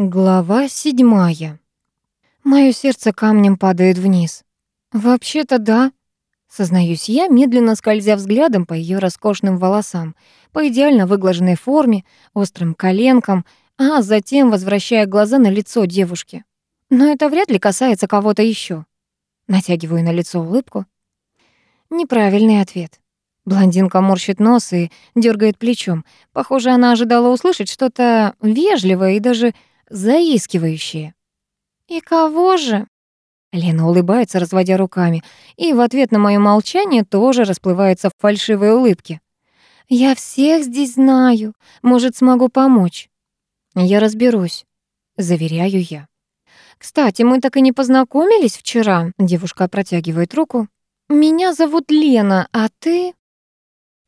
Глава седьмая. Моё сердце камнем падает вниз. Вообще-то да, сознаюсь я, медленно скользя взглядом по её роскошным волосам, по идеально выглаженной форме, острым коленкам, а затем возвращая глаза на лицо девушки. Но это вряд ли касается кого-то ещё. Натягиваю на лицо улыбку. Неправильный ответ. Блондинка морщит нос и дёргает плечом. Похоже, она ожидала услышать что-то вежливое и даже заискивающие. «И кого же?» Лена улыбается, разводя руками, и в ответ на моё молчание тоже расплывается в фальшивой улыбке. «Я всех здесь знаю. Может, смогу помочь?» «Я разберусь», — заверяю я. «Кстати, мы так и не познакомились вчера», — девушка протягивает руку. «Меня зовут Лена, а ты...»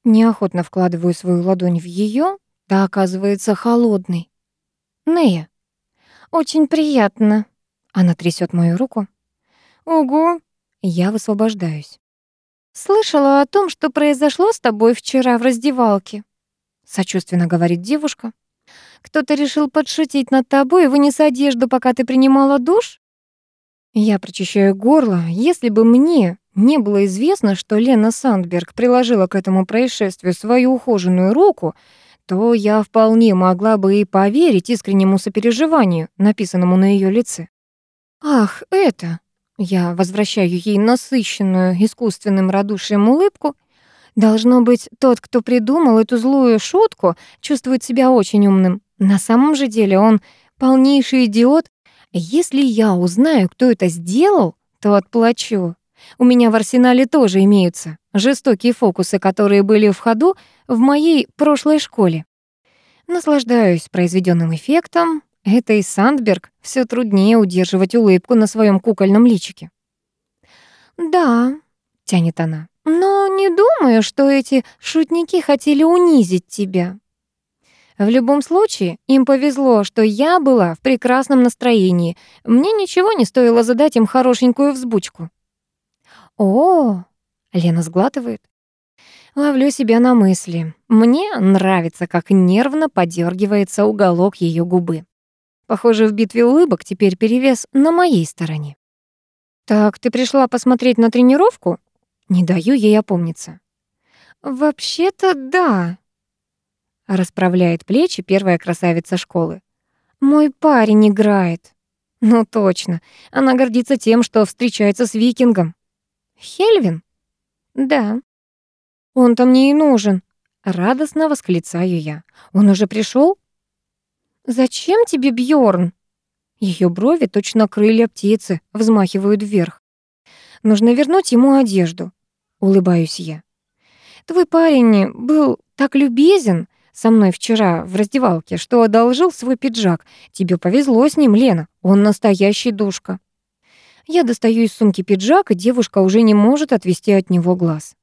Неохотно вкладываю свою ладонь в её, та оказывается холодной. «Нея». «Очень приятно». Она трясет мою руку. «Ого!» Я высвобождаюсь. «Слышала о том, что произошло с тобой вчера в раздевалке», сочувственно говорит девушка. «Кто-то решил подшутить над тобой и вынес одежду, пока ты принимала душ?» Я прочищаю горло. Если бы мне не было известно, что Лена Сандберг приложила к этому происшествию свою ухоженную руку, то я вполне могла бы и поверить искреннему сопереживанию, написанному на ее лице. «Ах, это...» Я возвращаю ей насыщенную искусственным радушием улыбку. Должно быть, тот, кто придумал эту злую шутку, чувствует себя очень умным. На самом же деле он полнейший идиот. Если я узнаю, кто это сделал, то отплачу. У меня в арсенале тоже имеются жестокие фокусы, которые были в ходу в моей прошлой школе. Наслаждаюсь произведенным эффектом. Это и Сандберг все труднее удерживать улыбку на своем кукольном личике. «Да», — тянет она, — «но не думаю, что эти шутники хотели унизить тебя». В любом случае, им повезло, что я была в прекрасном настроении. Мне ничего не стоило задать им хорошенькую взбучку. «О!» — Лена сглатывает. Ловлю себя на мысли. Мне нравится, как нервно подергивается уголок ее губы. Похоже, в битве улыбок теперь перевес на моей стороне. «Так, ты пришла посмотреть на тренировку?» Не даю ей опомниться. «Вообще-то да», — расправляет плечи первая красавица школы. «Мой парень играет». «Ну точно, она гордится тем, что встречается с викингом». «Хельвин?» «Да». «Он-то мне и нужен», — радостно восклицаю я. «Он уже пришел? «Зачем тебе Бьорн? Ее брови, точно крылья птицы, взмахивают вверх. «Нужно вернуть ему одежду», — улыбаюсь я. «Твой парень был так любезен со мной вчера в раздевалке, что одолжил свой пиджак. Тебе повезло с ним, Лена, он настоящий душка». Я достаю из сумки пиджак, и девушка уже не может отвести от него глаз.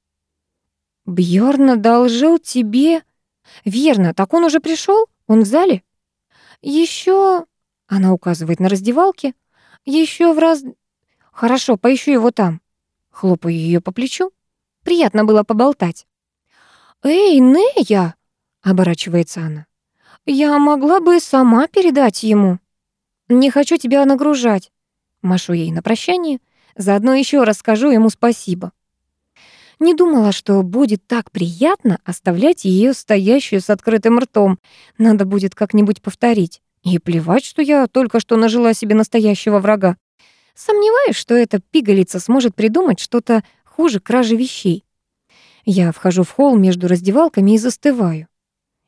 Бьорн одолжил тебе? Верно, так он уже пришел? Он в зале? Еще, она указывает на раздевалке. Еще в раз... Хорошо, поищу его там. Хлопаю ее по плечу. Приятно было поболтать. «Эй, Нея!» — оборачивается она. «Я могла бы сама передать ему. Не хочу тебя нагружать». Машу ей на прощание. Заодно еще раз скажу ему спасибо. Не думала, что будет так приятно оставлять ее стоящую с открытым ртом. Надо будет как-нибудь повторить. И плевать, что я только что нажила себе настоящего врага. Сомневаюсь, что эта пигалица сможет придумать что-то хуже кражи вещей. Я вхожу в холл между раздевалками и застываю.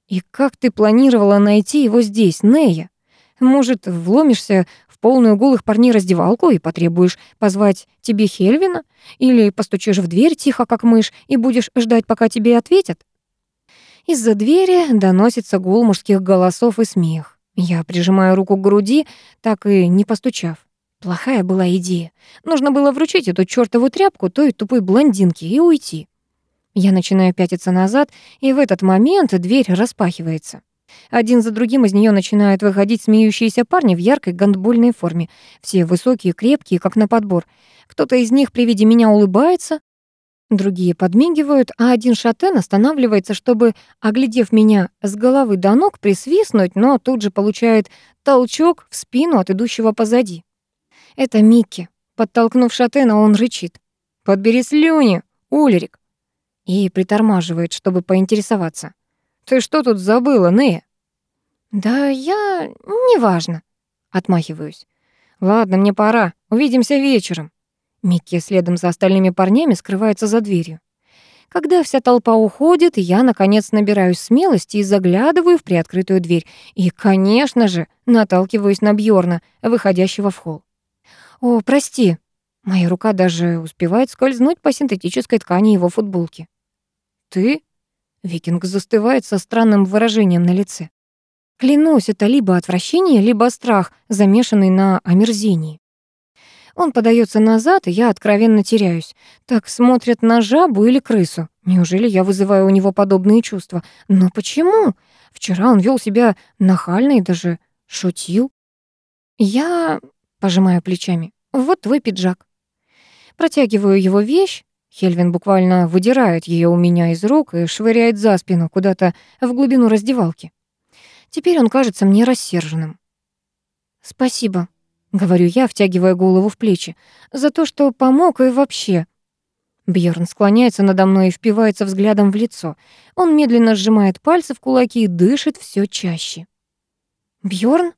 И как ты планировала найти его здесь, Нея? Может, вломишься полную голых парней раздевалку и потребуешь позвать тебе Хельвина? Или постучишь в дверь тихо, как мышь, и будешь ждать, пока тебе ответят? Из-за двери доносится гул мужских голосов и смех. Я прижимаю руку к груди, так и не постучав. Плохая была идея. Нужно было вручить эту чёртову тряпку той тупой блондинке и уйти. Я начинаю пятиться назад, и в этот момент дверь распахивается. Один за другим из нее начинают выходить смеющиеся парни в яркой гандбольной форме. Все высокие, крепкие, как на подбор. Кто-то из них при виде меня улыбается. Другие подмигивают, а один шатен останавливается, чтобы, оглядев меня с головы до ног, присвистнуть, но тут же получает толчок в спину от идущего позади. Это Микки. Подтолкнув шатена, он рычит. «Подбери слюни, Ульрик!» И притормаживает, чтобы поинтересоваться. «Ты что тут забыла, Нея?» «Да я... неважно», — отмахиваюсь. «Ладно, мне пора. Увидимся вечером». Микки следом за остальными парнями скрывается за дверью. Когда вся толпа уходит, я, наконец, набираюсь смелости и заглядываю в приоткрытую дверь. И, конечно же, наталкиваюсь на Бьорна, выходящего в холл. «О, прости». Моя рука даже успевает скользнуть по синтетической ткани его футболки. «Ты?» Викинг застывает со странным выражением на лице. Клянусь, это либо отвращение, либо страх, замешанный на омерзении. Он подается назад, и я откровенно теряюсь. Так смотрят на жабу или крысу. Неужели я вызываю у него подобные чувства? Но почему? Вчера он вел себя нахально и даже шутил. Я пожимаю плечами. Вот твой пиджак. Протягиваю его вещь. Хельвин буквально выдирает ее у меня из рук и швыряет за спину куда-то в глубину раздевалки. Теперь он кажется мне рассерженным. «Спасибо», — говорю я, втягивая голову в плечи, «за то, что помог и вообще». Бьорн склоняется надо мной и впивается взглядом в лицо. Он медленно сжимает пальцы в кулаки и дышит все чаще. Бьорн?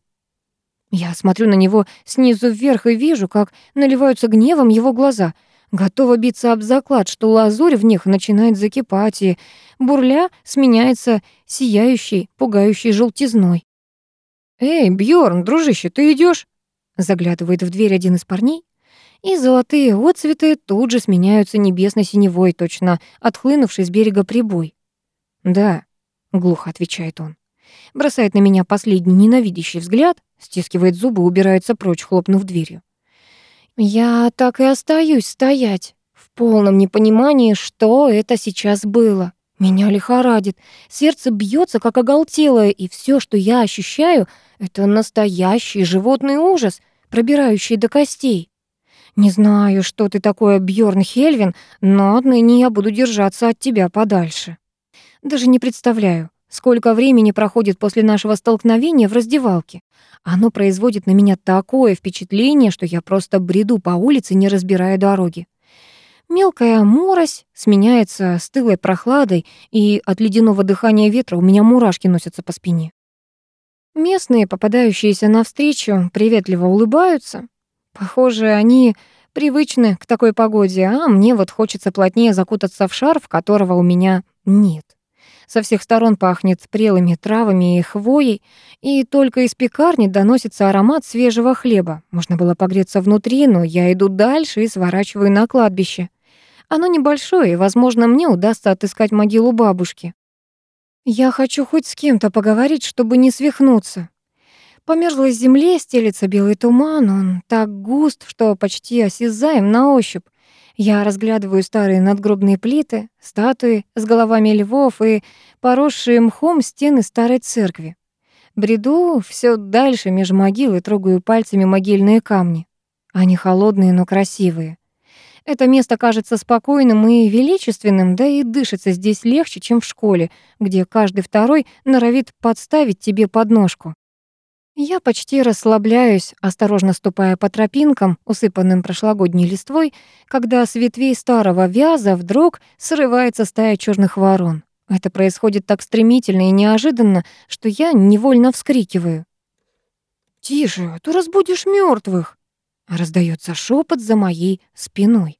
Я смотрю на него снизу вверх и вижу, как наливаются гневом его глаза. Готова биться об заклад, что лазурь в них начинает закипать, и бурля сменяется сияющей, пугающей желтизной. «Эй, Бьорн, дружище, ты идешь? Заглядывает в дверь один из парней, и золотые отцветы тут же сменяются небесно синевой, точно отхлынувший с берега прибой. «Да», — глухо отвечает он. Бросает на меня последний ненавидящий взгляд, стискивает зубы, убирается прочь, хлопнув дверью. Я так и остаюсь стоять, в полном непонимании, что это сейчас было. Меня лихорадит, сердце бьется, как оголтелое, и все, что я ощущаю, это настоящий животный ужас, пробирающий до костей. Не знаю, что ты такое, Бьорн Хельвин, но отныне я буду держаться от тебя подальше. Даже не представляю, сколько времени проходит после нашего столкновения в раздевалке. Оно производит на меня такое впечатление, что я просто бреду по улице, не разбирая дороги. Мелкая морось сменяется стылой прохладой, и от ледяного дыхания ветра у меня мурашки носятся по спине. Местные, попадающиеся навстречу, приветливо улыбаются. Похоже, они привычны к такой погоде, а мне вот хочется плотнее закутаться в шарф, которого у меня нет. Со всех сторон пахнет прелыми травами и хвоей, и только из пекарни доносится аромат свежего хлеба. Можно было погреться внутри, но я иду дальше и сворачиваю на кладбище. Оно небольшое, и, возможно, мне удастся отыскать могилу бабушки. Я хочу хоть с кем-то поговорить, чтобы не свихнуться. По мерзлой земле стелется белый туман, он так густ, что почти осязаем на ощупь. Я разглядываю старые надгробные плиты, статуи с головами львов и поросшие мхом стены старой церкви. Бреду все дальше меж могил и трогаю пальцами могильные камни. Они холодные, но красивые. Это место кажется спокойным и величественным, да и дышится здесь легче, чем в школе, где каждый второй норовит подставить тебе подножку. Я почти расслабляюсь, осторожно ступая по тропинкам, усыпанным прошлогодней листвой, когда с ветвей старого вяза вдруг срывается стая черных ворон. Это происходит так стремительно и неожиданно, что я невольно вскрикиваю. «Тише, а ты разбудишь мертвых! Раздается шепот за моей спиной.